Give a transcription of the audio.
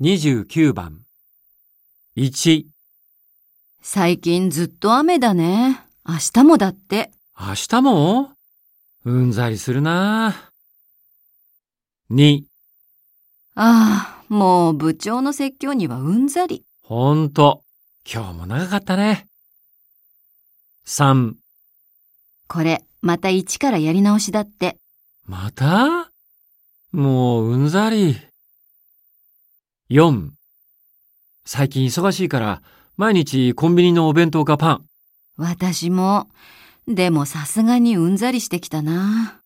29番。1、最近ずっと雨だね。明日もだって。明日も？うんざりするな。2、ああ、もう部長の説教にはうんざり。ほんと、今日も長かったね。3、これ、また一からやり直しだって。また？もううんざり。4、最近忙しいから、毎日コンビニのお弁当かパン。私も。でもさすがにうんざりしてきたな。